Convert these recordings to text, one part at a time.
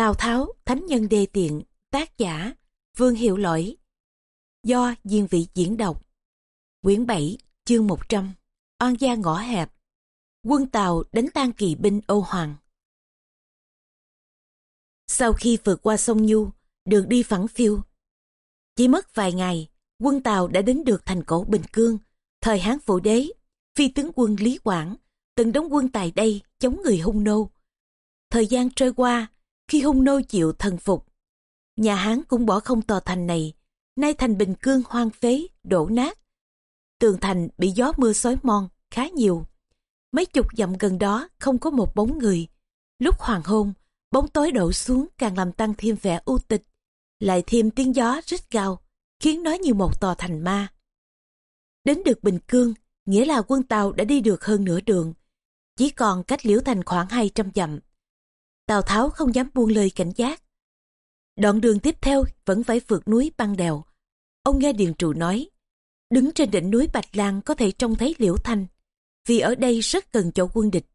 Tào Tháo, Thánh Nhân Đê Tiện, tác giả, Vương Hiệu Lỗi. Do Diên Vị diễn đọc. Quyển 7, chương 100, Oan gia ngõ hẹp. Quân Tàu đánh tan kỳ binh Âu hoàng. Sau khi vượt qua sông Nhu, đường đi phẳng phiêu. Chỉ mất vài ngày, quân Tàu đã đến được thành cổ Bình Cương, thời Hán Vũ Đế, phi tướng quân Lý Quảng, từng đóng quân tại đây chống người hung nô. Thời gian trôi qua, khi hung nô chịu thần phục, nhà Hán cũng bỏ không tòa thành này, nay thành Bình Cương hoang phế, đổ nát. Tường thành bị gió mưa xói mòn khá nhiều. Mấy chục dặm gần đó không có một bóng người. Lúc hoàng hôn, bóng tối đổ xuống càng làm tăng thêm vẻ u tịch, lại thêm tiếng gió rít gào, khiến nó như một tòa thành ma. Đến được Bình Cương, nghĩa là quân Tàu đã đi được hơn nửa đường, chỉ còn cách liễu thành khoảng 200 dặm. Tào Tháo không dám buông lời cảnh giác. Đoạn đường tiếp theo vẫn phải vượt núi băng đèo. Ông nghe Điền Trụ nói, đứng trên đỉnh núi Bạch Lan có thể trông thấy liễu thanh, vì ở đây rất gần chỗ quân địch.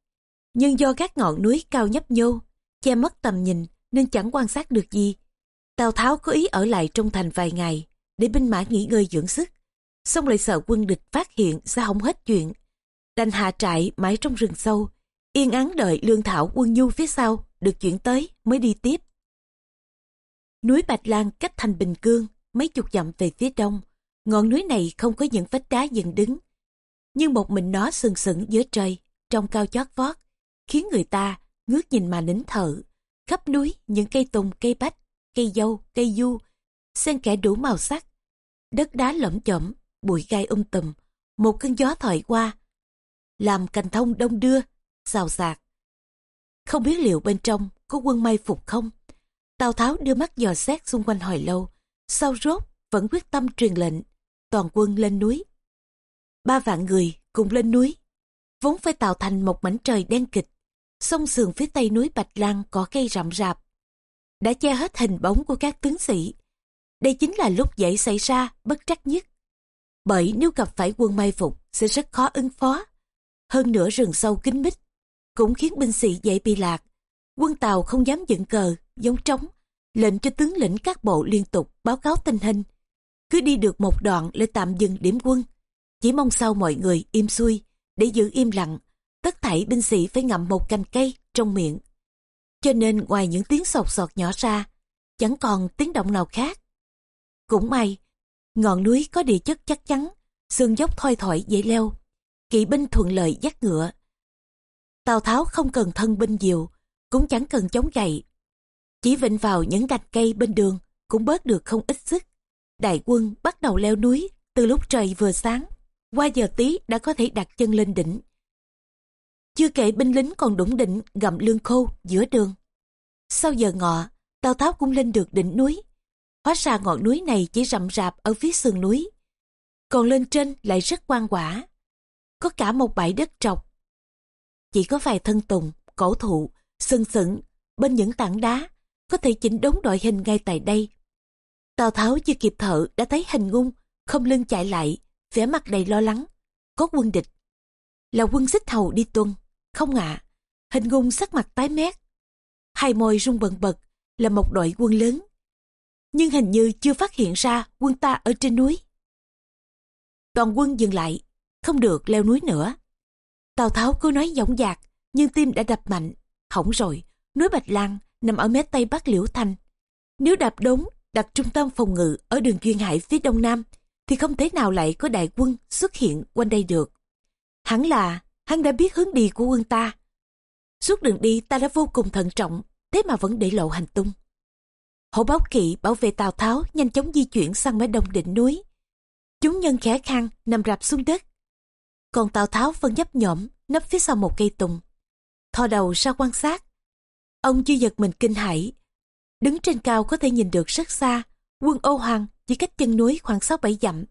Nhưng do các ngọn núi cao nhấp nhô, che mất tầm nhìn nên chẳng quan sát được gì. Tào Tháo có ý ở lại trong thành vài ngày để binh mã nghỉ ngơi dưỡng sức. Xong lại sợ quân địch phát hiện ra không hết chuyện. Đành hạ trại mãi trong rừng sâu, yên ắng đợi lương thảo quân nhu phía sau được chuyển tới mới đi tiếp. Núi Bạch Lan cách thành Bình Cương mấy chục dặm về phía đông. Ngọn núi này không có những vách đá dựng đứng. Nhưng một mình nó sừng sững giữa trời, trong cao chót vót, khiến người ta ngước nhìn mà nín thở. Khắp núi những cây tùng, cây bách, cây dâu, cây du, xen kẽ đủ màu sắc. Đất đá lẫm chẩm, bụi gai um tùm, một cơn gió thổi qua, làm cành thông đông đưa, xào xạc. Không biết liệu bên trong có quân may phục không? Tào Tháo đưa mắt dò xét xung quanh hồi lâu, sau rốt vẫn quyết tâm truyền lệnh, toàn quân lên núi. Ba vạn người cùng lên núi, vốn phải tạo thành một mảnh trời đen kịch, sông sườn phía tây núi Bạch Lan có cây rậm rạp, đã che hết hình bóng của các tướng sĩ. Đây chính là lúc dễ xảy ra bất trắc nhất. Bởi nếu gặp phải quân may phục sẽ rất khó ứng phó. Hơn nữa rừng sâu kín mít, cũng khiến binh sĩ dễ bị lạc. Quân Tàu không dám dựng cờ, giống trống, lệnh cho tướng lĩnh các bộ liên tục báo cáo tình hình. Cứ đi được một đoạn lại tạm dừng điểm quân. Chỉ mong sau mọi người im xuôi, để giữ im lặng, tất thảy binh sĩ phải ngậm một cành cây trong miệng. Cho nên ngoài những tiếng sột sọt nhỏ ra, chẳng còn tiếng động nào khác. Cũng may, ngọn núi có địa chất chắc chắn, sườn dốc thoi thỏi dễ leo, kỵ binh thuận lợi dắt ngựa. Tào Tháo không cần thân binh diệu, cũng chẳng cần chống gậy. Chỉ vịnh vào những gạch cây bên đường cũng bớt được không ít sức. Đại quân bắt đầu leo núi từ lúc trời vừa sáng. Qua giờ tí đã có thể đặt chân lên đỉnh. Chưa kể binh lính còn đủng đỉnh gặm lương khô giữa đường. Sau giờ ngọ, Tào Tháo cũng lên được đỉnh núi. Hóa ra ngọn núi này chỉ rậm rạp ở phía sườn núi. Còn lên trên lại rất quan quả. Có cả một bãi đất trọc. Chỉ có vài thân tùng, cổ thụ, sừng sững bên những tảng đá có thể chỉnh đốn đội hình ngay tại đây. Tào Tháo chưa kịp thở đã thấy hình ngung, không lưng chạy lại, vẻ mặt đầy lo lắng. Có quân địch. Là quân xích hầu đi tuân. Không ạ. hình ngung sắc mặt tái mét. Hai môi rung bần bật là một đội quân lớn. Nhưng hình như chưa phát hiện ra quân ta ở trên núi. Toàn quân dừng lại, không được leo núi nữa. Tào Tháo cứ nói dõng dạc, nhưng tim đã đập mạnh. Hỏng rồi, núi Bạch Lan nằm ở mé tây bắc Liễu Thanh. Nếu đạp đống đặt trung tâm phòng ngự ở đường duyên hải phía đông nam, thì không thể nào lại có đại quân xuất hiện quanh đây được. Hẳn là hắn đã biết hướng đi của quân ta. Suốt đường đi ta đã vô cùng thận trọng, thế mà vẫn để lộ hành tung. Hổ báo kỵ bảo vệ Tào Tháo nhanh chóng di chuyển sang mé đông đỉnh núi. Chúng nhân khẽ khăn nằm rạp xuống đất. Còn Tào Tháo vẫn nhấp nhõm nấp phía sau một cây tùng. Thò đầu ra quan sát. Ông chưa giật mình kinh hãi. Đứng trên cao có thể nhìn được rất xa, quân Âu Hoàng chỉ cách chân núi khoảng 6-7 dặm.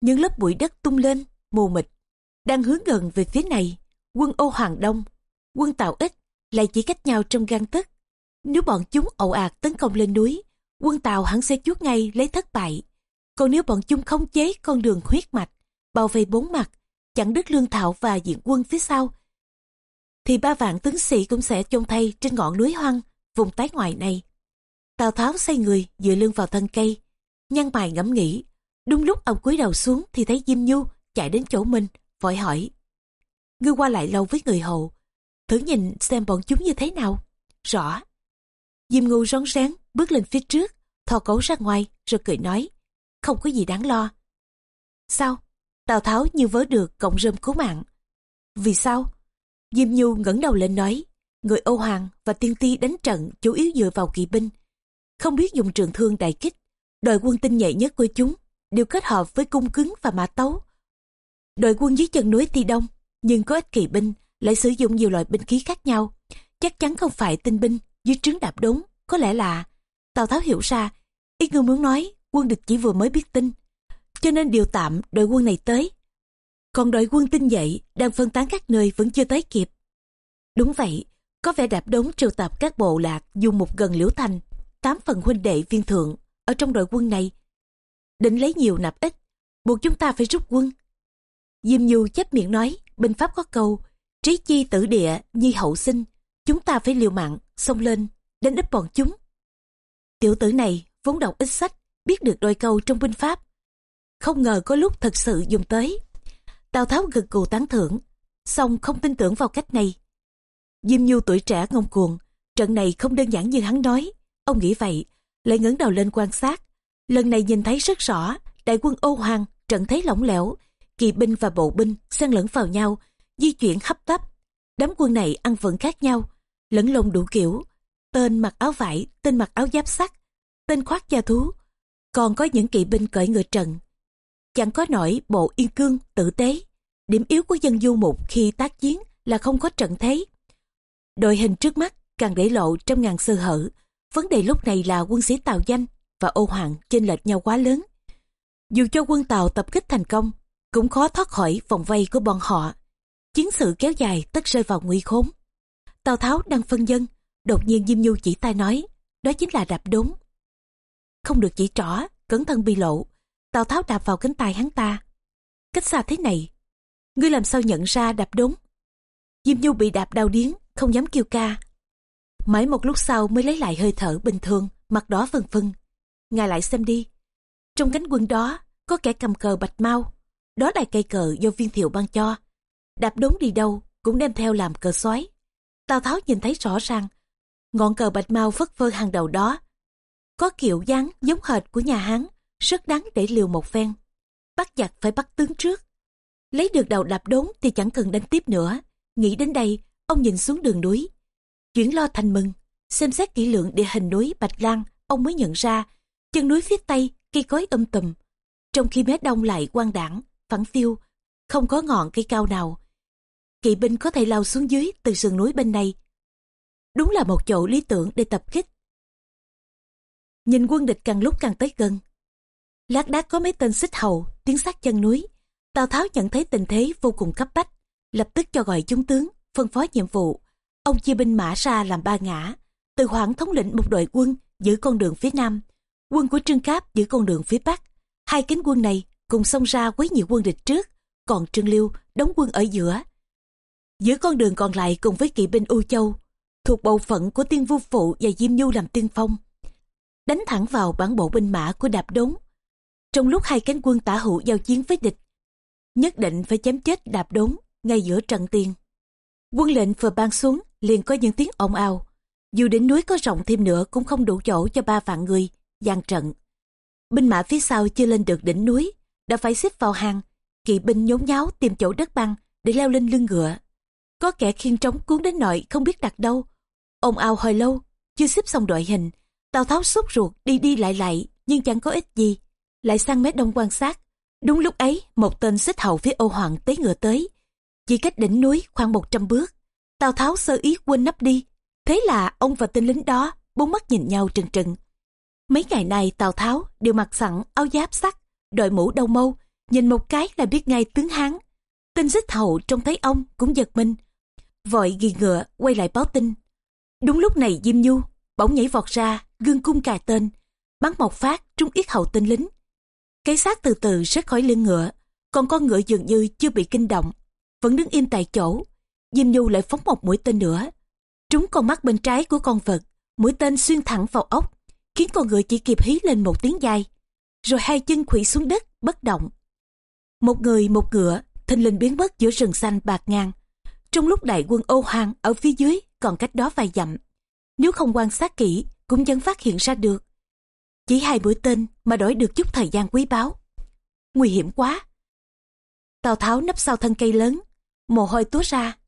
Những lớp bụi đất tung lên, mù mịt, đang hướng gần về phía này. Quân Âu Hoàng đông, quân Tào ít lại chỉ cách nhau trong gan tức. Nếu bọn chúng ẩu ạt tấn công lên núi, quân Tàu hẳn sẽ chuốt ngay lấy thất bại. Còn nếu bọn chúng không chế con đường huyết mạch, bao vây bốn mặt, chặn đứt lương thảo và diện quân phía sau, thì ba vạn tướng sĩ cũng sẽ chôn thay trên ngọn núi hoang vùng tái ngoại này. Tào Tháo xây người dựa lưng vào thân cây, nhăn mày ngẫm nghĩ. Đúng lúc ông cúi đầu xuống thì thấy Diêm Nhu chạy đến chỗ mình, vội hỏi. Ngươi qua lại lâu với người hầu, thử nhìn xem bọn chúng như thế nào. Rõ. Diêm Ngu rón rén bước lên phía trước, thò cổ ra ngoài rồi cười nói. Không có gì đáng lo. Sao? Tào Tháo như vớ được cộng rơm cứu mạng. Vì sao? Diêm Nhu ngẩng đầu lên nói. Người Âu Hoàng và Tiên Ti đánh trận chủ yếu dựa vào kỵ binh. Không biết dùng trường thương đại kích. Đội quân tinh nhạy nhất của chúng đều kết hợp với cung cứng và mã tấu. Đội quân dưới chân núi Ti Đông, nhưng có ít kỵ binh lại sử dụng nhiều loại binh khí khác nhau. Chắc chắn không phải tinh binh dưới trướng đạp đống. Có lẽ là Tào Tháo hiểu ra ít người muốn nói, quân địch chỉ vừa mới biết tin cho nên điều tạm đội quân này tới. Còn đội quân tinh dậy đang phân tán các nơi vẫn chưa tới kịp. Đúng vậy, có vẻ đạp đống triệu tập các bộ lạc dùng một gần liễu thành, tám phần huynh đệ viên thượng ở trong đội quân này. Định lấy nhiều nạp ít, buộc chúng ta phải rút quân. Diêm nhu chấp miệng nói, binh pháp có câu, trí chi tử địa, nhi hậu sinh, chúng ta phải liều mạng, xông lên, đánh úp bọn chúng. Tiểu tử này vốn đọc ít sách, biết được đôi câu trong binh pháp không ngờ có lúc thật sự dùng tới. Tào tháo gật cù tán thưởng, song không tin tưởng vào cách này. Diêm nhu tuổi trẻ ngông cuồng, trận này không đơn giản như hắn nói. Ông nghĩ vậy, lại ngẩng đầu lên quan sát. Lần này nhìn thấy rất rõ, đại quân ô hoàng, trận thế lỏng lẻo. Kỳ binh và bộ binh xen lẫn vào nhau, di chuyển hấp tấp. Đám quân này ăn vận khác nhau, lẫn lộn đủ kiểu. Tên mặc áo vải, tên mặc áo giáp sắt, tên khoác da thú. Còn có những kỵ binh cởi ngựa trần chẳng có nổi bộ yên cương tử tế. Điểm yếu của dân du mục khi tác chiến là không có trận thế. Đội hình trước mắt càng để lộ trong ngàn sơ hở. Vấn đề lúc này là quân sĩ tào danh và ô hoàng chênh lệch nhau quá lớn. Dù cho quân tàu tập kích thành công, cũng khó thoát khỏi vòng vây của bọn họ. Chiến sự kéo dài tất rơi vào nguy khốn. Tào tháo đang phân dân, đột nhiên diêm nhu chỉ tay nói, đó chính là đạp đốn. Không được chỉ trỏ, cẩn thận bị lộ tào tháo đạp vào cánh tay hắn ta. Cách xa thế này, ngươi làm sao nhận ra đạp đúng diêm nhu bị đạp đau điếng, không dám kêu ca. Mãi một lúc sau mới lấy lại hơi thở bình thường, mặt đỏ vân vân ngài lại xem đi. Trong cánh quân đó, có kẻ cầm cờ bạch mau đó là cây cờ do viên thiệu ban cho. Đạp đốn đi đâu cũng đem theo làm cờ xoáy tào tháo nhìn thấy rõ ràng, ngọn cờ bạch mau phất phơ hàng đầu đó. Có kiểu dáng giống hệt của nhà hán rất đáng để liều một phen. Bắt giặc phải bắt tướng trước. Lấy được đầu đạp đốn thì chẳng cần đánh tiếp nữa. Nghĩ đến đây, ông nhìn xuống đường núi. Chuyển lo thành mừng, xem xét kỹ lượng địa hình núi bạch lan, ông mới nhận ra, chân núi phía tây cây cối um tùm. Trong khi mé đông lại quang đảng, phẳng phiêu không có ngọn cây cao nào. Kỵ binh có thể lao xuống dưới từ sườn núi bên này. Đúng là một chỗ lý tưởng để tập kích. Nhìn quân địch càng lúc càng tới gần lác đác có mấy tên xích hầu tiếng sát chân núi. Tào tháo nhận thấy tình thế vô cùng cấp bách, lập tức cho gọi chúng tướng, phân phó nhiệm vụ. Ông chia binh mã ra làm ba ngã, từ hoảng thống lĩnh một đội quân giữ con đường phía nam, quân của trương cáp giữ con đường phía bắc. Hai cánh quân này cùng xông ra quấy nhiều quân địch trước, còn trương liêu đóng quân ở giữa. Giữ con đường còn lại cùng với kỵ binh u châu, thuộc bộ phận của tiên vu phụ và diêm nhu làm tiên phong. Đánh thẳng vào bản bộ binh mã của đạp đốn trong lúc hai cánh quân tả hữu giao chiến với địch, nhất định phải chém chết đạp đốn ngay giữa trận tiền. Quân lệnh vừa ban xuống, liền có những tiếng ồn ào. Dù đỉnh núi có rộng thêm nữa cũng không đủ chỗ cho ba vạn người gian trận. Binh mã phía sau chưa lên được đỉnh núi, đã phải xếp vào hàng, kỵ binh nhốn nháo tìm chỗ đất băng để leo lên lưng ngựa. Có kẻ khiên trống cuốn đến nội không biết đặt đâu. Ồn ào hồi lâu, chưa xếp xong đội hình, tào tháo sốt ruột đi đi lại lại, nhưng chẳng có ích gì lại sang mé đông quan sát. Đúng lúc ấy, một tên xích hầu phía ô hoàng tế ngựa tới. Chỉ cách đỉnh núi khoảng 100 bước. Tào tháo sơ ý quên nắp đi. Thế là ông và tên lính đó bốn mắt nhìn nhau trừng trừng. Mấy ngày nay tào tháo đều mặc sẵn áo giáp sắt đội mũ đầu mâu, nhìn một cái là biết ngay tướng hán. Tên xích hầu trông thấy ông cũng giật mình, vội ghi ngựa quay lại báo tin. Đúng lúc này diêm nhu bỗng nhảy vọt ra, gương cung cài tên, bắn một phát trúng yết hầu tên lính cái xác từ từ rớt khỏi lưng ngựa còn con ngựa dường như chưa bị kinh động vẫn đứng im tại chỗ diêm nhu lại phóng một mũi tên nữa trúng con mắt bên trái của con vật mũi tên xuyên thẳng vào ốc, khiến con ngựa chỉ kịp hí lên một tiếng dài, rồi hai chân khủy xuống đất, bất động. Một người một ngựa, thình lình biến mất giữa rừng xanh bạc ngang. Trong lúc đại quân ô hoàng ở phía dưới còn cách đó vài dặm, nếu không quan sát kỹ cũng vẫn phát hiện ra được. Chỉ hai mũi tên mà đổi được chút thời gian quý báu. Nguy hiểm quá. Tào Tháo nấp sau thân cây lớn, mồ hôi túa ra.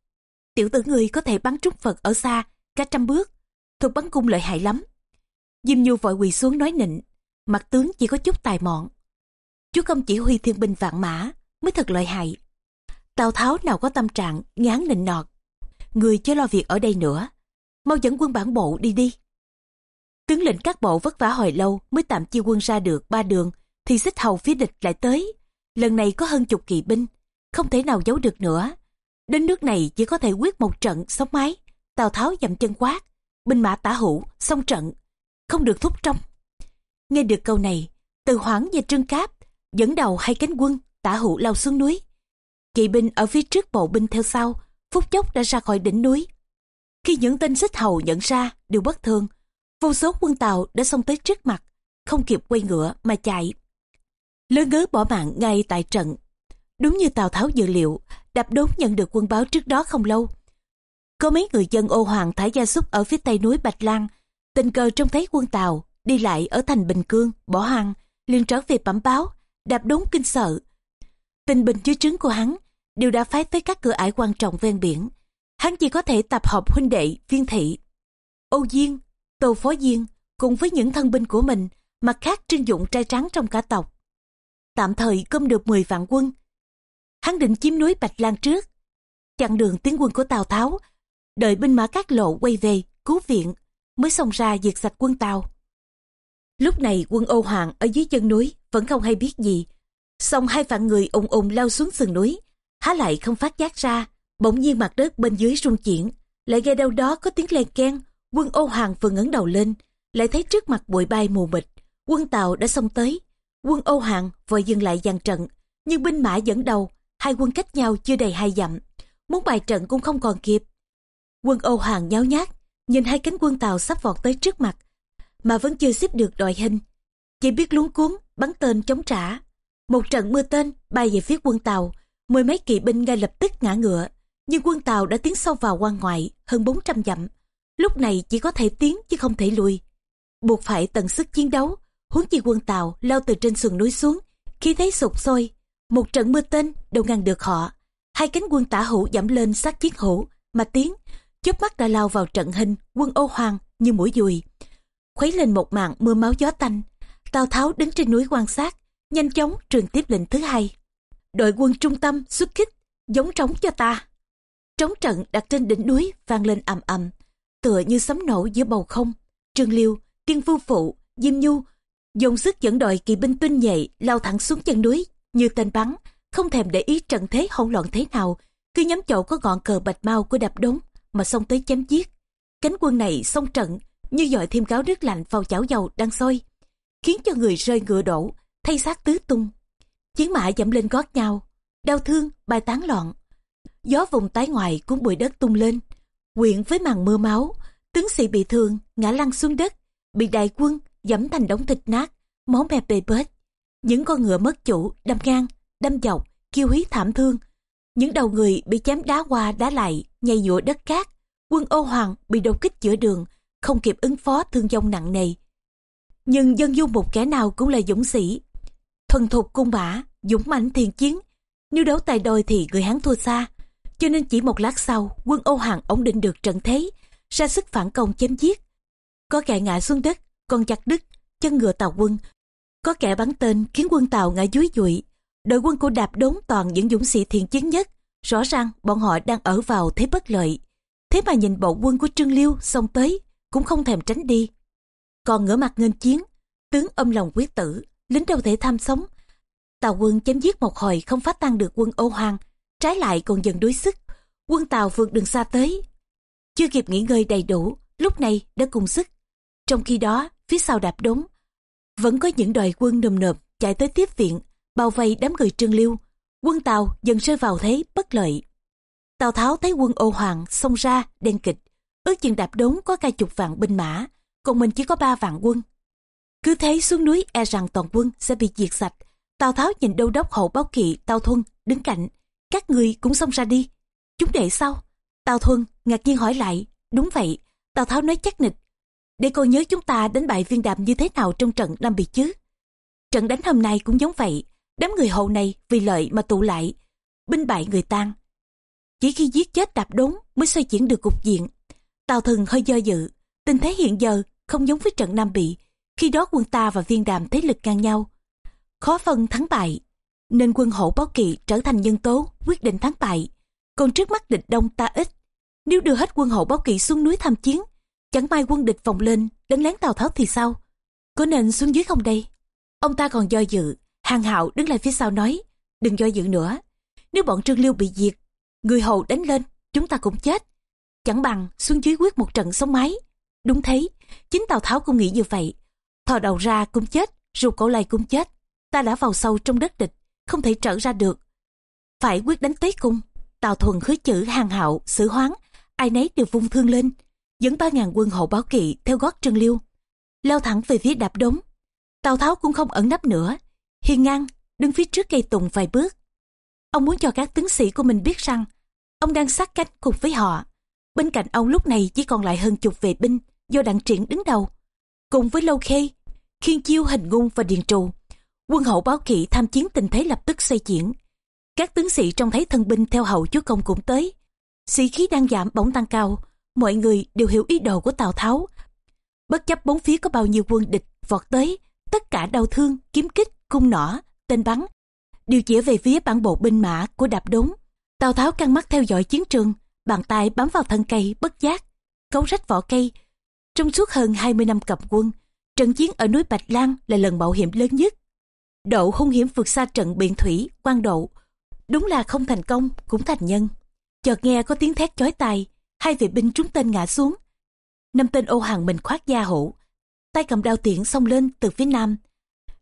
Tiểu tử người có thể bắn trúng Phật ở xa, cả trăm bước, thuật bắn cung lợi hại lắm. Diêm Nhu vội quỳ xuống nói nịnh, mặt tướng chỉ có chút tài mọn. Chú công chỉ huy thiên binh vạn mã mới thật lợi hại. Tào Tháo nào có tâm trạng ngán nịnh nọt. Người chưa lo việc ở đây nữa. Mau dẫn quân bản bộ đi đi. Tướng lĩnh các bộ vất vả hồi lâu mới tạm chia quân ra được ba đường thì xích hầu phía địch lại tới. Lần này có hơn chục kỵ binh, không thể nào giấu được nữa. Đến nước này chỉ có thể quyết một trận sống mái. Tào Tháo dậm chân quát, binh mã tả hữu, xong trận, không được thúc trong. Nghe được câu này, từ hoảng và trương cáp dẫn đầu hai cánh quân tả hữu lao xuống núi. Kỵ binh ở phía trước bộ binh theo sau, phút chốc đã ra khỏi đỉnh núi. Khi những tên xích hầu nhận ra đều bất thường, vô số quân tàu đã xông tới trước mặt, không kịp quay ngựa mà chạy. Lớn ngớ bỏ mạng ngay tại trận. Đúng như Tào Tháo dự liệu, đạp đốn nhận được quân báo trước đó không lâu. Có mấy người dân ô hoàng thả gia súc ở phía tây núi Bạch Lan, tình cờ trông thấy quân Tàu đi lại ở thành Bình Cương, bỏ hăng, liền trở về bẩm báo, đạp đốn kinh sợ. Tình bình dưới trứng của hắn đều đã phái tới các cửa ải quan trọng ven biển. Hắn chỉ có thể tập hợp huynh đệ, viên thị. Âu Diên, Tô Phó Diên cùng với những thân binh của mình, mặt khác trưng dụng trai trắng trong cả tộc. Tạm thời cơm được 10 vạn quân. Hắn định chiếm núi Bạch Lan trước, chặn đường tiến quân của Tào Tháo, đợi binh mã các lộ quay về, cứu viện, mới xông ra diệt sạch quân Tàu. Lúc này quân Âu Hoàng ở dưới chân núi vẫn không hay biết gì. Xong hai vạn người ùng ùng lao xuống sườn núi, há lại không phát giác ra, bỗng nhiên mặt đất bên dưới rung chuyển, lại nghe đâu đó có tiếng len keng, quân Âu Hoàng vừa ngẩng đầu lên, lại thấy trước mặt bụi bay mù mịt, quân Tàu đã xông tới. Quân Âu Hoàng vội dừng lại dàn trận, nhưng binh mã dẫn đầu, hai quân cách nhau chưa đầy hai dặm, muốn bài trận cũng không còn kịp. Quân Âu Hoàng nháo nhác, nhìn hai cánh quân Tàu sắp vọt tới trước mặt, mà vẫn chưa xếp được đội hình. Chỉ biết luống cuốn, bắn tên chống trả. Một trận mưa tên bay về phía quân Tàu, mười mấy kỵ binh ngay lập tức ngã ngựa. Nhưng quân Tàu đã tiến sâu vào quan ngoại hơn 400 dặm. Lúc này chỉ có thể tiến chứ không thể lùi. Buộc phải tận sức chiến đấu, huống chi quân Tàu lao từ trên sườn núi xuống. Khi thấy sụp sôi, một trận mưa tên đâu ngăn được họ. Hai cánh quân tả hữu giảm lên sát chiến hữu, mà tiến, chớp mắt đã lao vào trận hình quân ô hoàng như mũi dùi khuấy lên một màn mưa máu gió tanh. Tào Tháo đứng trên núi quan sát, nhanh chóng truyền tiếp lệnh thứ hai. Đội quân trung tâm xuất kích, giống trống cho ta. Trống trận đặt trên đỉnh núi vang lên ầm ầm, tựa như sấm nổ giữa bầu không. Trương Liêu, Tiên Phu Phụ, Diêm Nhu dùng sức dẫn đội kỳ binh tinh nhạy lao thẳng xuống chân núi như tên bắn, không thèm để ý trận thế hỗn loạn thế nào, cứ nhắm chỗ có ngọn cờ bạch mau của đạp đống mà xông tới chém giết. Cánh quân này xông trận như dọi thêm gáo nước lạnh vào chảo dầu đang sôi, khiến cho người rơi ngựa đổ, thay xác tứ tung. Chiến mã dẫm lên gót nhau, đau thương, bài tán loạn. Gió vùng tái ngoài cuốn bụi đất tung lên, quyện với màn mưa máu, tướng sĩ bị thương, ngã lăn xuống đất, bị đại quân dẫm thành đống thịt nát, máu me bề bết. Những con ngựa mất chủ, đâm ngang, đâm dọc, kêu hí thảm thương. Những đầu người bị chém đá qua đá lại, nhảy nhụa đất cát. Quân ô hoàng bị đột kích giữa đường, không kịp ứng phó thương vong nặng nề. Nhưng dân du một kẻ nào cũng là dũng sĩ, thuần thục cung bả, dũng mãnh thiền chiến. Nếu đấu tài đôi thì người hắn thua xa, cho nên chỉ một lát sau quân Âu Hàng ổn định được trận thế, ra sức phản công chém giết. Có kẻ ngã xuống đất, còn chặt đứt chân ngựa tàu quân. Có kẻ bắn tên khiến quân tàu ngã dúi dụi. Đội quân của đạp đốn toàn những dũng sĩ thiện chiến nhất. Rõ ràng bọn họ đang ở vào thế bất lợi. Thế mà nhìn bộ quân của Trương Liêu xông tới, cũng không thèm tránh đi. Còn ngửa mặt nghênh chiến, tướng âm lòng quyết tử, lính đâu thể tham sống. Tàu quân chém giết một hồi không phá tan được quân ô hoàng, trái lại còn dần đuối sức. Quân Tàu vượt đường xa tới. Chưa kịp nghỉ ngơi đầy đủ, lúc này đã cùng sức. Trong khi đó, phía sau đạp đống, vẫn có những đội quân nồm nộp chạy tới tiếp viện, bao vây đám người trương liêu. Quân Tàu dần rơi vào thế bất lợi. Tào Tháo thấy quân ô hoàng xông ra đen kịch, ước chừng đạp đống có cả chục vạn binh mã còn mình chỉ có ba vạn quân. Cứ thế xuống núi e rằng toàn quân sẽ bị diệt sạch. Tào Tháo nhìn đô đốc hậu báo kỵ Tào Thuân đứng cạnh. Các người cũng xông ra đi. Chúng đệ sau. Tào thuần ngạc nhiên hỏi lại. Đúng vậy, Tào Tháo nói chắc nịch. Để cô nhớ chúng ta đánh bại viên đàm như thế nào trong trận Nam bị chứ. Trận đánh hôm nay cũng giống vậy. Đám người hậu này vì lợi mà tụ lại. Binh bại người tan. Chỉ khi giết chết đạp đốn mới xoay chuyển được cục diện. Tào Thần hơi do dự. Tình thế hiện giờ không giống với trận Nam Bị. Khi đó quân ta và viên đàm thế lực ngang nhau. Khó phân thắng bại. Nên quân hậu báo kỵ trở thành nhân tố quyết định thắng bại. Còn trước mắt địch đông ta ít. Nếu đưa hết quân hậu báo kỵ xuống núi tham chiến, chẳng may quân địch vòng lên đánh lén Tào Tháo thì sao? Có nên xuống dưới không đây? Ông ta còn do dự, hàng hạo đứng lại phía sau nói, đừng do dự nữa. Nếu bọn Trương Liêu bị diệt, người hầu đánh lên, chúng ta cũng chết. Chẳng bằng xuống dưới quyết một trận sống máy. Đúng thế, chính Tào Tháo cũng nghĩ như vậy. Thò đầu ra cũng chết, ruột cổ lầy cũng chết. Ta đã vào sâu trong đất địch, không thể trở ra được. Phải quyết đánh tới cung. Tào Thuần khứ chữ hàng hạo, xử hoáng, ai nấy đều vung thương lên, dẫn ba ngàn quân hộ báo kỵ theo gót Trương Liêu, lao thẳng về phía đạp đống. Tào Tháo cũng không ẩn nấp nữa, hiên ngang đứng phía trước cây tùng vài bước. Ông muốn cho các tướng sĩ của mình biết rằng ông đang sát cánh cùng với họ. Bên cạnh ông lúc này chỉ còn lại hơn chục vệ binh do đặng triển đứng đầu. Cùng với Lâu Khê, Khiên Chiêu, Hình Ngung và Điền Trù, quân hậu báo kỵ tham chiến tình thế lập tức xây chuyển. Các tướng sĩ trông thấy thân binh theo hậu chúa công cũng tới. Sĩ khí đang giảm bỗng tăng cao, mọi người đều hiểu ý đồ của Tào Tháo. Bất chấp bốn phía có bao nhiêu quân địch vọt tới, tất cả đau thương, kiếm kích, cung nỏ, tên bắn, đều chỉ về phía bản bộ binh mã của đạp đốn. Tào Tháo căng mắt theo dõi chiến trường, bàn tay bám vào thân cây bất giác, cấu rách vỏ cây. Trong suốt hơn 20 năm cầm quân, trận chiến ở núi Bạch Lan là lần mạo hiểm lớn nhất. Độ hung hiểm vượt xa trận biển thủy, quan độ. Đúng là không thành công, cũng thành nhân. Chợt nghe có tiếng thét chói tai, hai vệ binh trúng tên ngã xuống. Năm tên ô hàng mình khoác da hổ, tay cầm đao tiễn xông lên từ phía nam.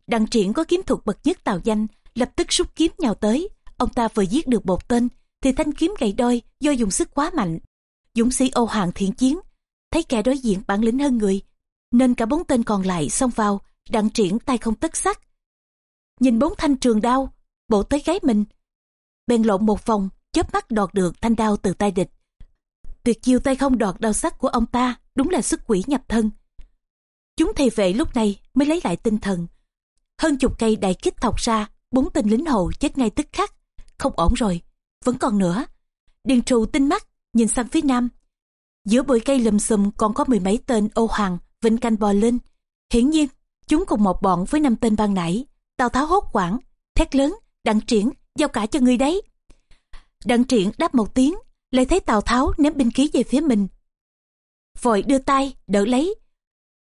Đặng triển có kiếm thuật bậc nhất tào danh, lập tức rút kiếm nhào tới. Ông ta vừa giết được một tên, thì thanh kiếm gậy đôi do dùng sức quá mạnh. Dũng sĩ ô hàng thiện chiến, thấy kẻ đối diện bản lĩnh hơn người, nên cả bốn tên còn lại xông vào, đặng triển tay không tất sắc. Nhìn bốn thanh trường đao, bộ tới gáy mình. Bèn lộn một vòng, chớp mắt đoạt được thanh đao từ tay địch. Tuyệt chiêu tay không đoạt đao sắc của ông ta, đúng là sức quỷ nhập thân. Chúng thầy vệ lúc này mới lấy lại tinh thần. Hơn chục cây đại kích thọc ra, bốn tên lính hồ chết ngay tức khắc. Không ổn rồi, vẫn còn nữa. Điền trù tinh mắt, nhìn sang phía nam. Giữa bụi cây lùm xùm còn có mười mấy tên ô hoàng, vinh canh bò lên. Hiển nhiên, chúng cùng một bọn với năm tên ban nãy. Tào Tháo hốt quảng, thét lớn, đặng triển, giao cả cho người đấy. Đặng triển đáp một tiếng, lại thấy Tào Tháo ném binh khí về phía mình. Vội đưa tay, đỡ lấy.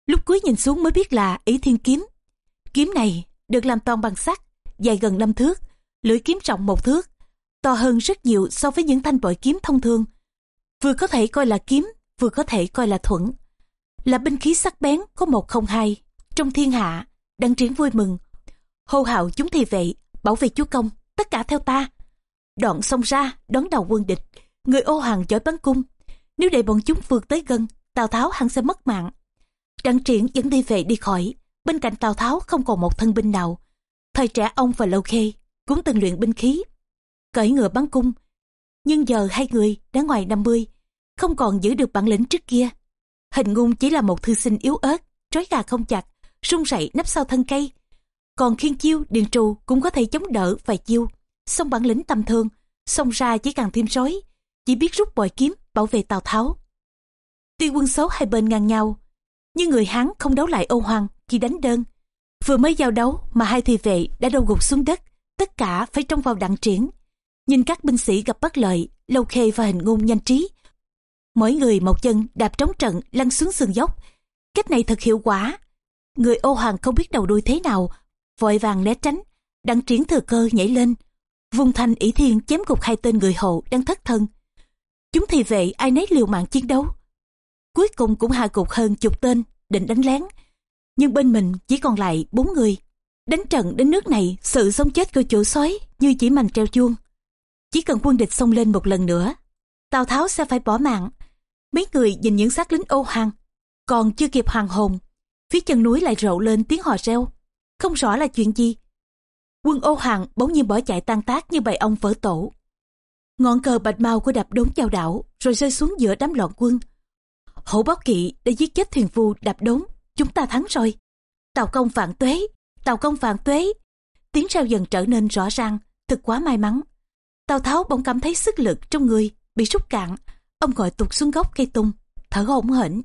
Lúc cuối nhìn xuống mới biết là ý thiên kiếm. Kiếm này được làm toàn bằng sắt, dài gần 5 thước, lưỡi kiếm rộng một thước, to hơn rất nhiều so với những thanh bội kiếm thông thường. Vừa có thể coi là kiếm, vừa có thể coi là thuẫn. Là binh khí sắc bén có một không hai trong thiên hạ, đặng triển vui mừng. Hô hào chúng thì vệ, bảo vệ chúa công, tất cả theo ta. Đoạn xông ra, đón đầu quân địch, người ô hàng giỏi bắn cung. Nếu để bọn chúng vượt tới gần, Tào Tháo hẳn sẽ mất mạng. Đặng triển dẫn đi về đi khỏi, bên cạnh Tào Tháo không còn một thân binh nào. Thời trẻ ông và Lâu Khê cũng từng luyện binh khí, cởi ngựa bắn cung. Nhưng giờ hai người đã ngoài 50, không còn giữ được bản lĩnh trước kia. Hình ngung chỉ là một thư sinh yếu ớt, trói gà không chặt, run rẩy nấp sau thân cây. Còn khiên chiêu, điền trù cũng có thể chống đỡ vài chiêu, song bản lĩnh tầm thường, xông ra chỉ càng thêm rối, chỉ biết rút bội kiếm bảo vệ Tào Tháo. Tuy quân số hai bên ngang nhau, nhưng người Hán không đấu lại ô hoàng khi đánh đơn. Vừa mới giao đấu mà hai thị vệ đã đâu gục xuống đất, tất cả phải trông vào đặng triển. Nhìn các binh sĩ gặp bất lợi, lâu khê và hình ngôn nhanh trí. Mỗi người một chân đạp trống trận lăn xuống sườn dốc. Cách này thật hiệu quả. Người ô hoàng không biết đầu đuôi thế nào, vội vàng né tránh, đặng triển thừa cơ nhảy lên. Vùng thanh ỷ thiên chém gục hai tên người hộ đang thất thân. Chúng thì vệ ai nấy liều mạng chiến đấu. Cuối cùng cũng hạ gục hơn chục tên, định đánh lén. Nhưng bên mình chỉ còn lại bốn người. Đánh trận đến nước này, sự sống chết của chủ sói như chỉ mành treo chuông. Chỉ cần quân địch xông lên một lần nữa, Tào Tháo sẽ phải bỏ mạng. Mấy người nhìn những xác lính ô hàng, Còn chưa kịp hoàng hồn, phía chân núi lại rộ lên tiếng hò reo. Không rõ là chuyện gì. Quân ô Hằng bỗng nhiên bỏ chạy tan tác như bầy ong vỡ tổ. Ngọn cờ bạch mau của đập đốn chào đảo rồi rơi xuống giữa đám loạn quân. Hổ báo kỵ đã giết chết thuyền phu đập đốn. Chúng ta thắng rồi. Tàu công vạn tuế, tàu công vạn tuế. Tiếng reo dần trở nên rõ ràng, thật quá may mắn. Tào Tháo bỗng cảm thấy sức lực trong người bị rút cạn. Ông gọi tụt xuống gốc cây tung, thở hổn hển.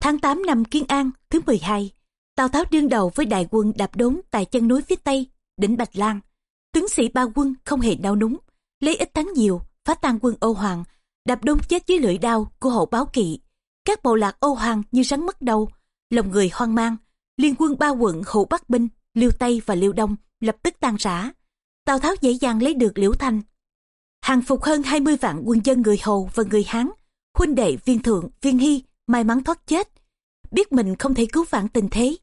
Tháng 8 năm Kiên An thứ 12, Tào Tháo đương đầu với đại quân đạp đốn tại chân núi phía Tây, đỉnh Bạch Lan. Tướng sĩ ba quân không hề nao núng, lấy ít thắng nhiều, phá tan quân Âu Hoàng, đạp đốn chết dưới lưỡi đao của hậu báo kỵ. Các bộ lạc Âu Hoàng như rắn mất đầu, lòng người hoang mang. Liên quân ba quận hữu Bắc Binh, Liêu Tây và Liêu Đông lập tức tan rã. Tào Tháo dễ dàng lấy được Liễu Thanh. Hàng phục hơn 20 vạn quân dân người Hồ và người Hán, huynh đệ viên thượng, viên hy, may mắn thoát chết. Biết mình không thể cứu vãn tình thế.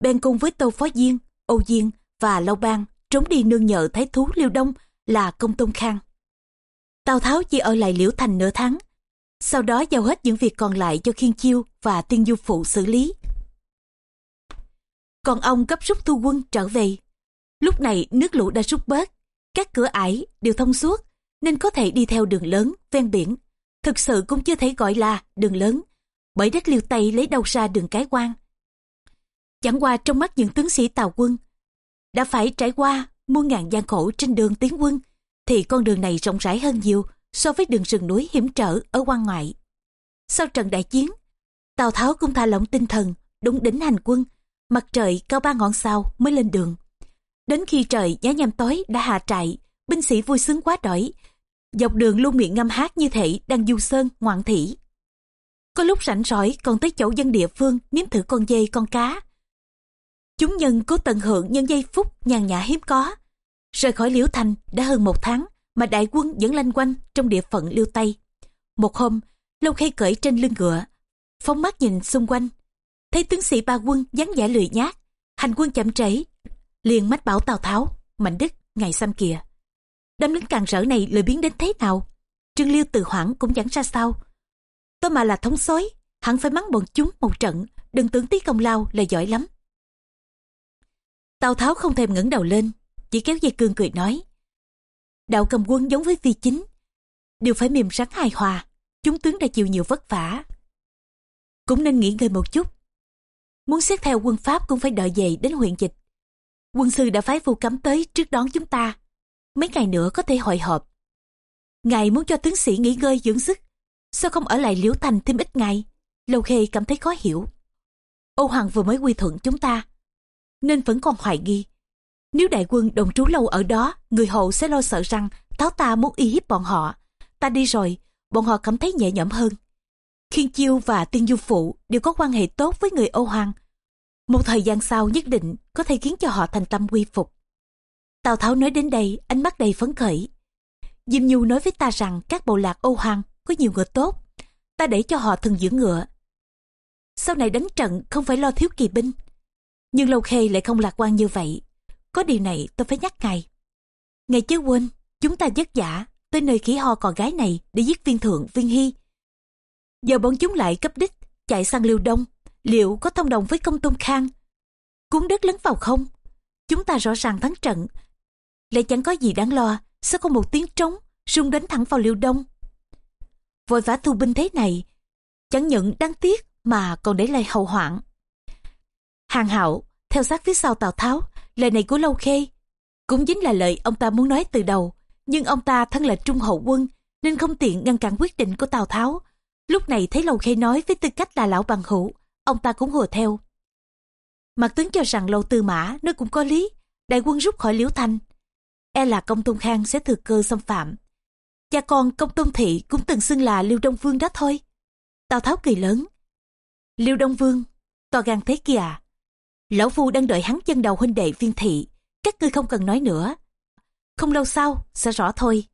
Bèn cùng với Tâu Phó Diên, Âu Diên và Lâu Bang trốn đi nương nhờ thái thú Liêu Đông là Công Tôn Khang. Tào Tháo chỉ ở lại Liễu Thành nửa tháng, sau đó giao hết những việc còn lại cho Khiên Chiêu và Tiên Du Phụ xử lý. Còn ông gấp rút thu quân trở về. Lúc này nước lũ đã rút bớt, các cửa ải đều thông suốt, nên có thể đi theo đường lớn, ven biển. Thực sự cũng chưa thể gọi là đường lớn, bởi đất liêu Tây lấy đâu ra đường cái quan. Chẳng qua trong mắt những tướng sĩ tàu quân, đã phải trải qua muôn ngàn gian khổ trên đường tiến quân, thì con đường này rộng rãi hơn nhiều so với đường rừng núi hiểm trở ở quan ngoại. Sau trận đại chiến, Tào Tháo cũng thả lỏng tinh thần, đúng đỉnh hành quân, mặt trời cao ba ngọn sao mới lên đường. Đến khi trời giá nhem tối đã hạ trại, binh sĩ vui sướng quá đỗi. Dọc đường luôn miệng ngâm hát như thể đang du sơn, ngoạn thị Có lúc rảnh rỗi còn tới chỗ dân địa phương nếm thử con dê con cá. Chúng nhân cố tận hưởng những giây phút nhàn nhã hiếm có. Rời khỏi Liễu Thành đã hơn một tháng mà đại quân vẫn lanh quanh trong địa phận Liêu Tây. Một hôm, Lâu Khê cởi trên lưng ngựa, phóng mắt nhìn xung quanh. Thấy tướng sĩ ba quân dáng vẻ lười nhát, hành quân chậm trễ, liền mách bảo Tào Tháo, Mạnh Đức, ngày xăm kìa. Đám lính càng rỡ này lười biến đến thế nào? Trương Liêu từ hoảng cũng chẳng ra sao. Tôi mà là thống soái hẳn phải mắng bọn chúng một trận, đừng tưởng tí công lao là giỏi lắm. Tào Tháo không thèm ngẩng đầu lên, chỉ kéo dây cương cười nói. Đạo cầm quân giống với vi chính, đều phải mềm rắn hài hòa, chúng tướng đã chịu nhiều vất vả. Cũng nên nghỉ ngơi một chút. Muốn xét theo quân Pháp cũng phải đợi về đến huyện dịch. Quân sư đã phái phù cấm tới trước đón chúng ta. Mấy ngày nữa có thể hội họp. Ngài muốn cho tướng sĩ nghỉ ngơi dưỡng sức. Sao không ở lại Liễu Thành thêm ít ngày? Lâu Khê cảm thấy khó hiểu. Âu Hoàng vừa mới quy thuận chúng ta. Nên vẫn còn hoài nghi. Nếu đại quân đồng trú lâu ở đó, người hậu sẽ lo sợ rằng Tháo ta muốn y hiếp bọn họ. Ta đi rồi, bọn họ cảm thấy nhẹ nhõm hơn. Khiên Chiêu và Tiên Du Phụ đều có quan hệ tốt với người Âu Hoàng. Một thời gian sau nhất định có thể khiến cho họ thành tâm quy phục. Tào Tháo nói đến đây, ánh mắt đầy phấn khởi. Diêm Nhu nói với ta rằng các bộ lạc Âu Hoàng có nhiều ngựa tốt. Ta để cho họ thường dưỡng ngựa. Sau này đánh trận không phải lo thiếu kỳ binh. Nhưng Lâu Khê lại không lạc quan như vậy. Có điều này tôi phải nhắc ngài. Ngài chớ quên, chúng ta vất vả tới nơi khỉ ho cò gái này để giết viên thượng viên hy. Giờ bọn chúng lại cấp đích, chạy sang liêu đông. Liệu có thông đồng với công tôn khang? Cuốn đất lấn vào không? Chúng ta rõ ràng thắng trận. Lại chẳng có gì đáng lo, sao có một tiếng trống, rung đánh thẳng vào liêu đông. Vội vã thu binh thế này, chẳng những đáng tiếc mà còn để lại hậu hoạn. Hàng hạo, theo sát phía sau Tào Tháo, lời này của Lâu Khê, cũng chính là lời ông ta muốn nói từ đầu. Nhưng ông ta thân là trung hậu quân, nên không tiện ngăn cản quyết định của Tào Tháo. Lúc này thấy Lâu Khê nói với tư cách là lão bằng hữu, ông ta cũng hùa theo. Mặt tướng cho rằng Lâu Tư Mã nó cũng có lý, đại quân rút khỏi Liễu Thanh. E là công tôn khang sẽ thừa cơ xâm phạm. Cha con công tôn thị cũng từng xưng là Liêu Đông Vương đó thôi. Tào Tháo cười lớn. Liêu Đông Vương, to gan thế kìa à. Lão Phu đang đợi hắn chân đầu huynh đệ viên thị, các ngươi không cần nói nữa. Không lâu sau, sẽ rõ thôi.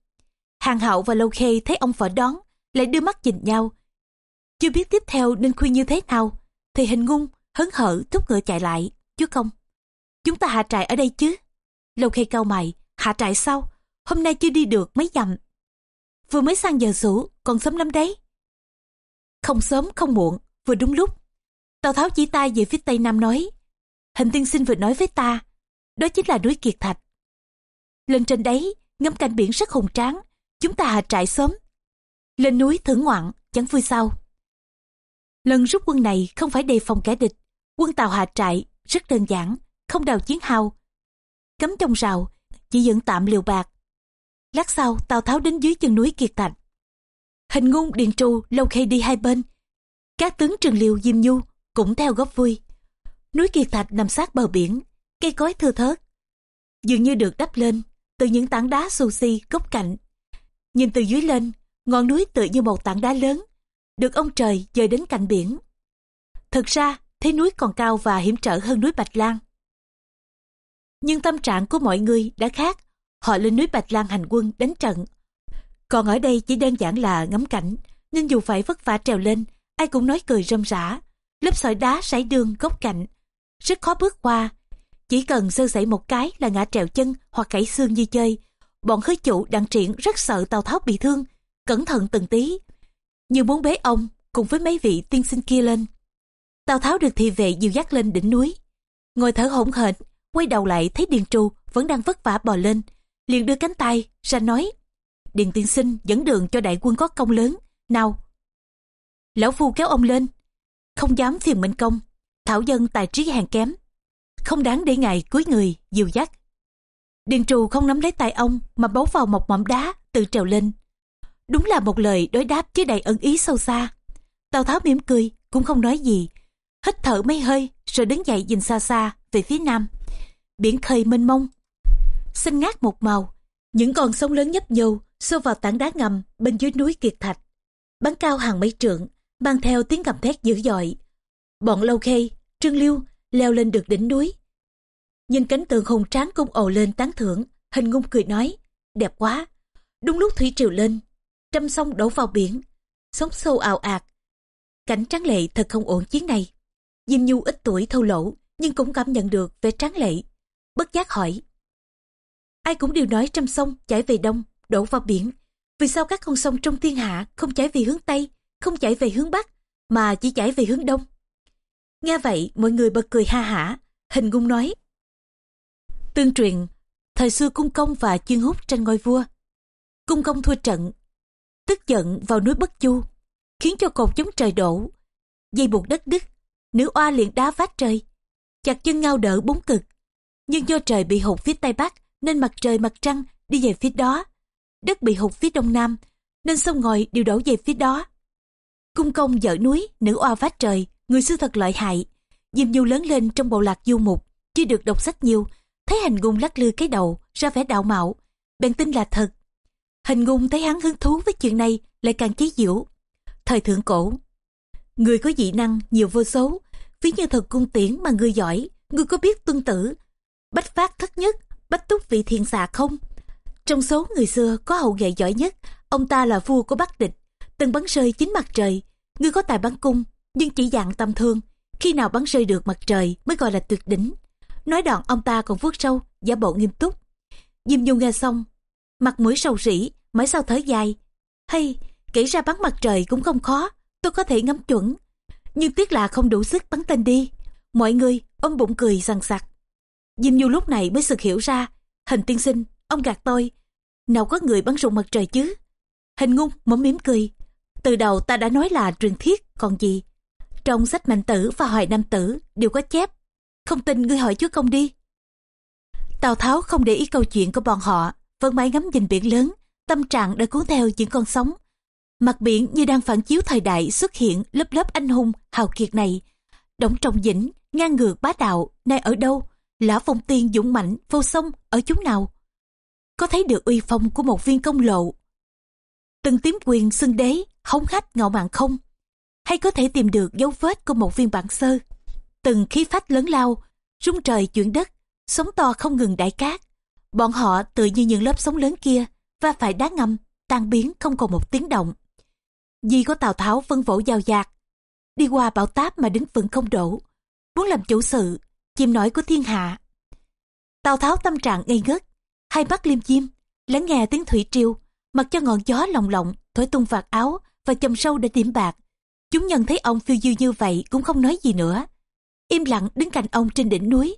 Hàng hậu và Lâu Khê thấy ông vợ đón, lại đưa mắt nhìn nhau. Chưa biết tiếp theo nên khuyên như thế nào, thì hình ngung, hấn hở thúc ngựa chạy lại, chứ không. Chúng ta hạ trại ở đây chứ. Lâu Khê cau mày, hạ trại sau Hôm nay chưa đi được mấy dặm. Vừa mới sang giờ sủ, còn sớm lắm đấy. Không sớm không muộn, vừa đúng lúc. Tào Tháo chỉ tay về phía tây nam nói, hình tiên sinh vừa nói với ta, đó chính là núi Kiệt Thạch. Lên trên đấy, ngắm cảnh biển rất hùng tráng, chúng ta hạ trại sớm. Lên núi thưởng ngoạn, chẳng vui sao. Lần rút quân này không phải đề phòng kẻ địch, quân Tàu hạ trại rất đơn giản, không đào chiến hào. Cấm trong rào, chỉ dựng tạm liều bạc. Lát sau, Tào Tháo đến dưới chân núi Kiệt Thạch. Hình ngung Điền Trù lâu khê đi hai bên. Các tướng Trường Liều, Diêm Nhu cũng theo góp vui. Núi Kiệt Thạch nằm sát bờ biển, cây cối thưa thớt. Dường như được đắp lên từ những tảng đá xù xì gốc cạnh. Nhìn từ dưới lên, ngọn núi tựa như một tảng đá lớn, được ông trời dời đến cạnh biển. Thực ra, thế núi còn cao và hiểm trở hơn núi Bạch Lan. Nhưng tâm trạng của mọi người đã khác. Họ lên núi Bạch Lan hành quân đánh trận. Còn ở đây chỉ đơn giản là ngắm cảnh, nên dù phải vất vả trèo lên, ai cũng nói cười râm rã. Lớp sỏi đá sải đường góc cạnh, rất khó bước qua. Chỉ cần sơ sẩy một cái là ngã trèo chân hoặc gãy xương như chơi. Bọn khứ chủ đặng triển rất sợ Tào Tháo bị thương, cẩn thận từng tí. Như muốn bế ông cùng với mấy vị tiên sinh kia lên. Tào Tháo được thị vệ dìu dắt lên đỉnh núi. Ngồi thở hổn hển, quay đầu lại thấy Điền Trù vẫn đang vất vả bò lên. Liền đưa cánh tay ra nói, Điền tiên sinh dẫn đường cho đại quân có công lớn. Nào! Lão Phu kéo ông lên. Không dám phiền mệnh công. Thảo dân tài trí hèn kém. Không đáng để ngài cúi người, dìu dắt. Điền trù không nắm lấy tay ông mà bấu vào một mỏm đá tự trèo lên. Đúng là một lời đối đáp chứa đầy ẩn ý sâu xa. Tào Tháo mỉm cười, cũng không nói gì. Hít thở mấy hơi, rồi đứng dậy nhìn xa xa, về phía nam. Biển khơi mênh mông. Xanh ngát một màu, những con sông lớn nhấp nhô, xô vào tảng đá ngầm bên dưới núi Kiệt Thạch. Bắn cao hàng mấy trượng, mang theo tiếng gầm thét dữ dội. Bọn lâu khê, trương liêu leo lên được đỉnh núi. Nhìn cánh tường hùng tráng cung ồ lên tán thưởng, hình ngung cười nói, đẹp quá. Đúng lúc thủy triều lên, trăm sông đổ vào biển, sóng sâu ào ạt. Cảnh tráng lệ thật không ổn chiến này. Diêm Nhu ít tuổi thâu lỗ, nhưng cũng cảm nhận được vẻ tráng lệ. Bất giác hỏi. Ai cũng đều nói trăm sông chảy về đông, đổ vào biển. Vì sao các con sông trong thiên hạ không chảy về hướng Tây, không chảy về hướng Bắc, mà chỉ chảy về hướng Đông? Nghe vậy, mọi người bật cười ha hả. Hình ngung nói. Tương truyền, thời xưa cung công và chuyên hút tranh ngôi vua. Cung công thua trận, tức giận vào núi Bất Chu, khiến cho cột chống trời đổ. Dây buộc đất đứt, nữ oa liền đá vát trời, chặt chân ngao đỡ bốn cực. Nhưng do trời bị hụt phía tây bắc, nên mặt trời mặt trăng đi về phía đó. Đất bị hụt phía đông nam, nên sông ngòi đều đổ về phía đó. Cung công dở núi, nữ oa vát trời, người xưa thật lợi hại. Diêm Nhu lớn lên trong bộ lạc du mục, chưa được đọc sách nhiều, thấy hành ngung lắc lư cái đầu, ra vẻ đạo mạo, bèn tin là thật. Hành ngung thấy hắn hứng thú với chuyện này, lại càng chế giễu Thời thượng cổ, người có dị năng nhiều vô số, ví như thật cung tiễn mà người giỏi, người có biết tuân tử. Bách phát thất nhất, bách túc vị thiền xạ không? Trong số người xưa có hậu nghệ giỏi nhất, ông ta là vua của Bắc Địch, từng bắn rơi chính mặt trời. Người có tài bắn cung, nhưng chỉ dạng tầm thương. Khi nào bắn rơi được mặt trời mới gọi là tuyệt đỉnh. Nói đoạn ông ta còn vuốt sâu, giả bộ nghiêm túc. Diêm nhu nghe xong, mặt mũi sầu rỉ, mới sau thở dài. Hay, kỹ ra bắn mặt trời cũng không khó, tôi có thể ngắm chuẩn. Nhưng tiếc là không đủ sức bắn tên đi. Mọi người ông bụng cười sằng sặc. Diêm Nhu lúc này mới sực hiểu ra, hình tiên sinh, ông gạt tôi. Nào có người bắn rụng mặt trời chứ? Hình ngung mỏm mỉm cười. Từ đầu ta đã nói là truyền thiết, còn gì? Trong sách mạnh tử và hoài nam tử đều có chép. Không tin ngươi hỏi chúa công đi. Tào Tháo không để ý câu chuyện của bọn họ, vẫn mãi ngắm nhìn biển lớn, tâm trạng đã cuốn theo những con sóng. Mặt biển như đang phản chiếu thời đại xuất hiện lớp lớp anh hùng, hào kiệt này. Đổng trọng dĩnh, ngang ngược bá đạo, nay ở đâu? Lã phong tiên dũng mãnh vô sông, ở chúng nào? Có thấy được uy phong của một viên công lộ? Từng tím quyền xưng đế, hống khách ngạo mạn không? Hay có thể tìm được dấu vết của một viên bản sơ? Từng khí phách lớn lao, rung trời chuyển đất, sóng to không ngừng đại cát. Bọn họ tự như những lớp sóng lớn kia, và phải đá ngầm, tan biến không còn một tiếng động. Di có Tào Tháo vân vỗ giao giạc, đi qua bão táp mà đứng vững không đổ, muốn làm chủ sự, chim nổi của thiên hạ. Tào Tháo tâm trạng ngây ngất, hai mắt liêm chim, lắng nghe tiếng thủy triều, mặc cho ngọn gió lồng lộng thổi tung vạt áo và chầm sâu để điểm bạc. Chúng nhân thấy ông phiêu diêu như vậy cũng không nói gì nữa. Im lặng đứng cạnh ông trên đỉnh núi.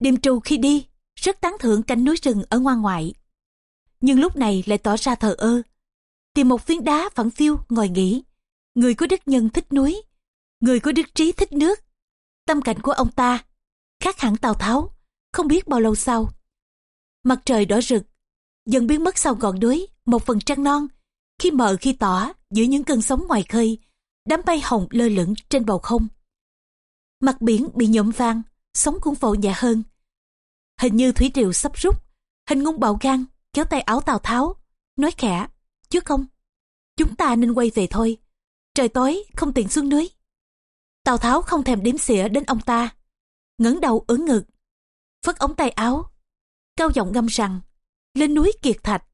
đêm trù khi đi, rất tán thưởng cánh núi rừng ở ngoan ngoại. Nhưng lúc này lại tỏ ra thờ ơ. Tìm một phiến đá phẳng phiêu ngồi nghỉ. Người có đức nhân thích núi, người có đức trí thích nước. Tâm cảnh của ông ta khác hẳn Tào Tháo, không biết bao lâu sau. Mặt trời đỏ rực, dần biến mất sau ngọn núi, một phần trăng non, khi mờ khi tỏ giữa những cơn sóng ngoài khơi, đám bay hồng lơ lửng trên bầu không. Mặt biển bị nhộm vàng, sóng cũng vội nhẹ hơn. Hình như thủy triều sắp rút, hình ngung bạo gan kéo tay áo Tào Tháo, nói khẽ, chứ không, chúng ta nên quay về thôi. Trời tối, không tiện xuống núi. Tào Tháo không thèm đếm xỉa đến ông ta, ngẩng đầu ưỡn ngực, phất ống tay áo, cao giọng ngâm rằng, lên núi kiệt thạch,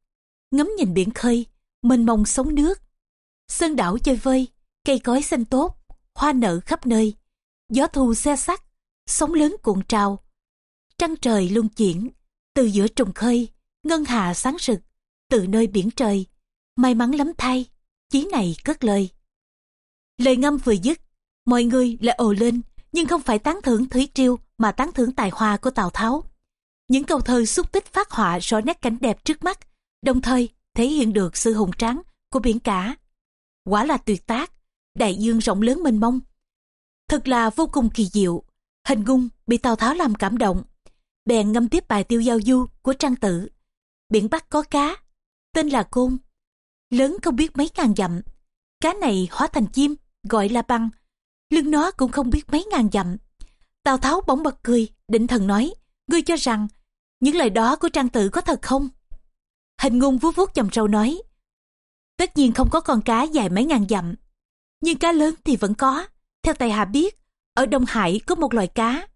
ngắm nhìn biển khơi, mênh mông sóng nước. Sơn đảo chơi vơi, cây cối xanh tốt, hoa nở khắp nơi, gió thu xe sắt, sóng lớn cuộn trào. Trăng trời luân chuyển, từ giữa trùng khơi, ngân hà sáng rực, từ nơi biển trời, may mắn lắm thay, chí này cất lời. Lời ngâm vừa dứt, mọi người lại ồ lên, nhưng không phải tán thưởng Thúy Triêu mà tán thưởng tài hoa của Tào Tháo. Những câu thơ xúc tích phát họa rõ nét cảnh đẹp trước mắt, đồng thời thể hiện được sự hùng tráng của biển cả. Quả là tuyệt tác, đại dương rộng lớn mênh mông. Thật là vô cùng kỳ diệu, hình ngung bị Tào Tháo làm cảm động. Bèn ngâm tiếp bài tiêu giao du của Trang Tử. Biển Bắc có cá, tên là Côn. Lớn không biết mấy ngàn dặm. Cá này hóa thành chim, gọi là băng. Lưng nó cũng không biết mấy ngàn dặm. Tào Tháo bỗng bật cười, định thần nói, ngươi cho rằng những lời đó của Trang Tử có thật không? Hình ngung vuốt vuốt chồng râu nói, tất nhiên không có con cá dài mấy ngàn dặm, nhưng cá lớn thì vẫn có. Theo tài hạ biết, ở Đông Hải có một loài cá,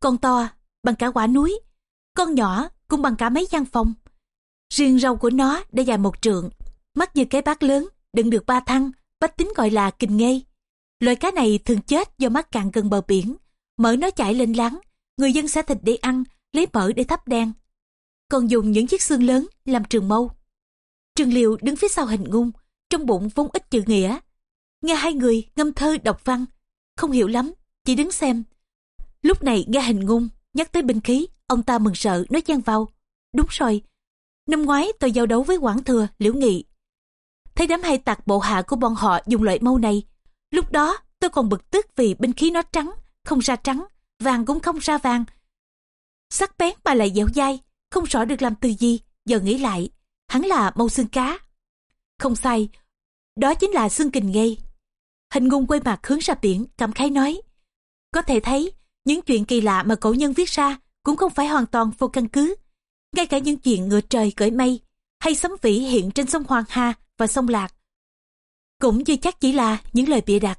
con to bằng cả quả núi, con nhỏ cũng bằng cả mấy gian phòng. Riêng râu của nó đã dài một trượng, mắt như cái bát lớn, đựng được ba thăng, bách tính gọi là kình ngây. Loài cá này thường chết do mắt cạn gần bờ biển, mỡ nó chảy lên lắng, người dân xả thịt để ăn, lấy mỡ để thắp đen. Còn dùng những chiếc xương lớn làm trường mâu. Trường liều đứng phía sau hình ngung, trong bụng vốn ít chữ nghĩa. Nghe hai người ngâm thơ đọc văn, không hiểu lắm, chỉ đứng xem. Lúc này nghe hình ngung, nhắc tới binh khí, ông ta mừng sợ nói chen vào. Đúng rồi, năm ngoái tôi giao đấu với Quảng Thừa, Liễu Nghị. Thấy đám hay tặc bộ hạ của bọn họ dùng loại mâu này. Lúc đó tôi còn bực tức vì binh khí nó trắng, không ra trắng, vàng cũng không ra vàng. Sắc bén mà lại dẻo dai, không rõ được làm từ gì, giờ nghĩ lại, hắn là mâu xương cá. Không sai, đó chính là xương kình ngây. Hình ngung quay mặt hướng ra biển, cảm khái nói. Có thể thấy, những chuyện kỳ lạ mà cổ nhân viết ra cũng không phải hoàn toàn vô căn cứ. Ngay cả những chuyện ngựa trời cởi mây hay sấm vĩ hiện trên sông Hoàng Hà và sông Lạc cũng chưa chắc chỉ là những lời bịa đặt.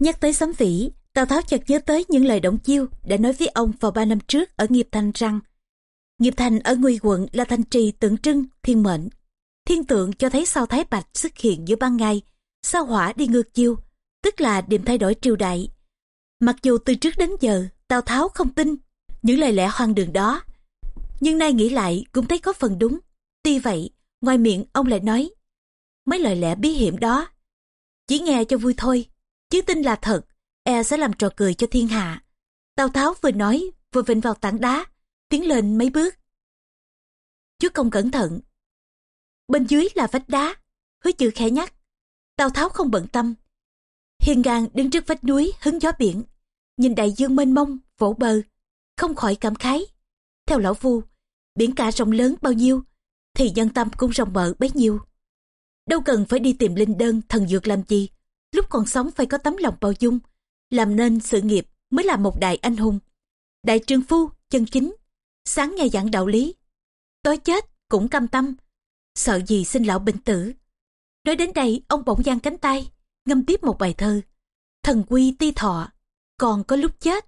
Nhắc tới sấm vĩ, Tào Tháo chợt nhớ tới những lời Động Chiêu đã nói với ông vào ba năm trước ở Nghiệp Thành rằng Nghiệp Thành ở Nguy quận là thành trì tượng trưng thiên mệnh. Thiên tượng cho thấy sao Thái Bạch xuất hiện giữa ban ngày, sao hỏa đi ngược chiều, tức là điểm thay đổi triều đại. Mặc dù từ trước đến giờ Tào Tháo không tin những lời lẽ hoang đường đó, nhưng nay nghĩ lại cũng thấy có phần đúng. Tuy vậy, ngoài miệng ông lại nói mấy lời lẽ bí hiểm đó. Chỉ nghe cho vui thôi, chứ tin là thật e sẽ làm trò cười cho thiên hạ. Tào Tháo vừa nói, vừa vịnh vào tảng đá, tiến lên mấy bước. Chúa công cẩn thận. Bên dưới là vách đá, hứa chữ khẽ nhắc. Tào Tháo không bận tâm. Hiền ngang đứng trước vách núi hứng gió biển, nhìn đại dương mênh mông, vỗ bờ, không khỏi cảm khái. Theo lão phu, biển cả rộng lớn bao nhiêu, thì nhân tâm cũng rộng mở bấy nhiêu. Đâu cần phải đi tìm linh đơn thần dược làm gì, lúc còn sống phải có tấm lòng bao dung, làm nên sự nghiệp mới là một đại anh hùng. Đại trương phu, chân chính, sáng nghe giảng đạo lý. Tối chết cũng cam tâm, sợ gì xin lão bình tử. Nói đến đây, ông bỗng giang cánh tay, ngâm tiếp một bài thơ. Thần quy ti thọ, còn có lúc chết.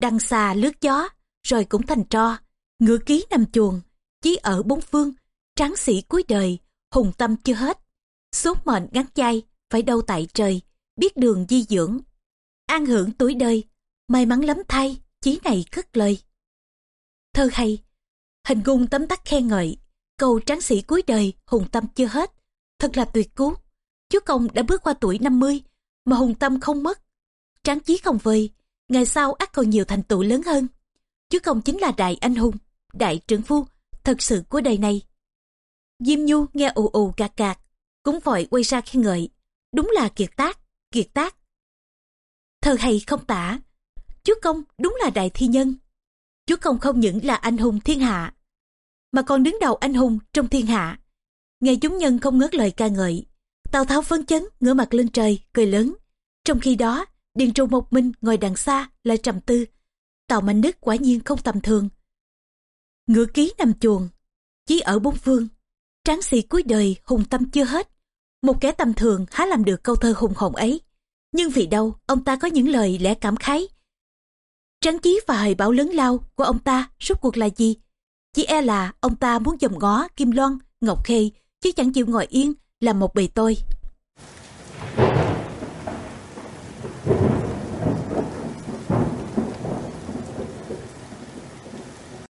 Đằng xà lướt gió, rồi cũng thành tro. Ngựa ký nằm chuồng, chí ở bốn phương, tráng sĩ cuối đời, hùng tâm chưa hết. Số mệnh ngắn chay, phải đâu tại trời, biết đường di dưỡng, an hưởng tuổi đời, may mắn lắm thay, chí này cất lời. Thơ hay, hình gung tấm tắc khen ngợi, câu tráng sĩ cuối đời hùng tâm chưa hết, thật là tuyệt cú. chúa công đã bước qua tuổi 50 mà hùng tâm không mất. Tráng chí không vơi ngày sau ắt còn nhiều thành tựu lớn hơn. Chúa công chính là đại anh hùng, đại trưởng phu thật sự của đời này. Diêm nhu nghe ù ù cạc cạc cũng vội quay ra khen ngợi. Đúng là kiệt tác kiệt tác. Thơ hay không tả, chúa công đúng là đại thi nhân. Chúa công không những là anh hùng thiên hạ, mà còn đứng đầu anh hùng trong thiên hạ nghe chúng nhân không ngớt lời ca ngợi. Tào tháo phấn chấn, ngửa mặt lên trời, cười lớn. Trong khi đó, điền trù một mình ngồi đằng xa lại trầm tư. Tào mạnh đức quả nhiên không tầm thường. Ngựa ký nằm chuồng chỉ ở bốn phương. Tráng sĩ cuối đời hùng tâm chưa hết. Một kẻ tầm thường há làm được câu thơ hùng hồn ấy. Nhưng vì đâu, ông ta có những lời lẽ cảm khái. Tráng chí và hời bảo lớn lao của ông ta rốt cuộc là gì? Chỉ e là ông ta muốn dòm ngó kim loan, ngọc khê chứ chẳng chịu ngồi yên làm một bề tôi.